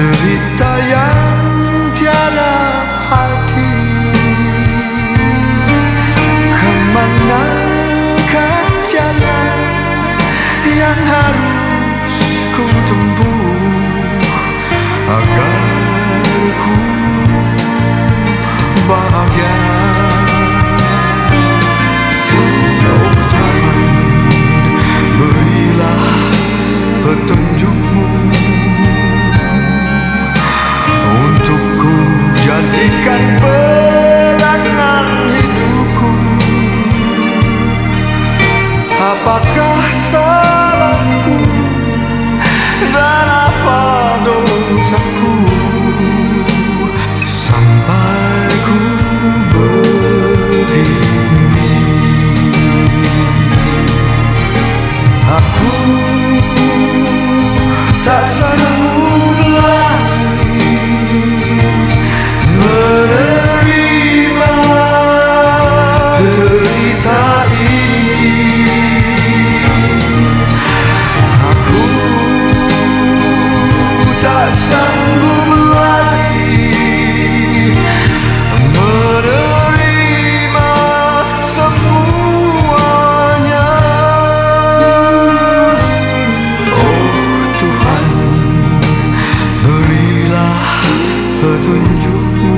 derita yang jalan hati. Ke manakah jalan yang harus ku tempuh Agar ku bahagia? apagar. petunjukmu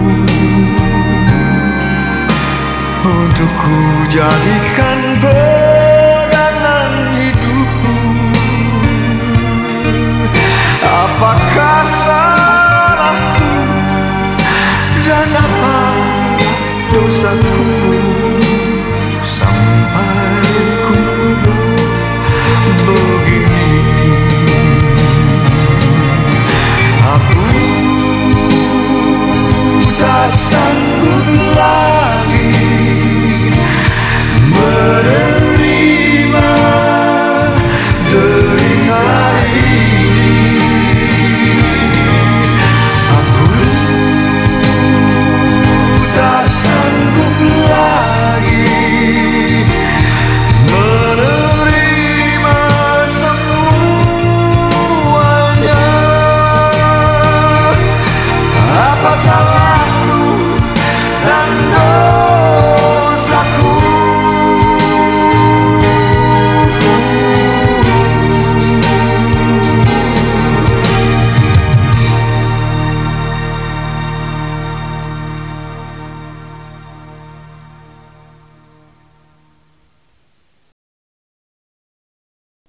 Untuk ku jadikan pedangan hidupku. Apakah salahku dan apa dosaku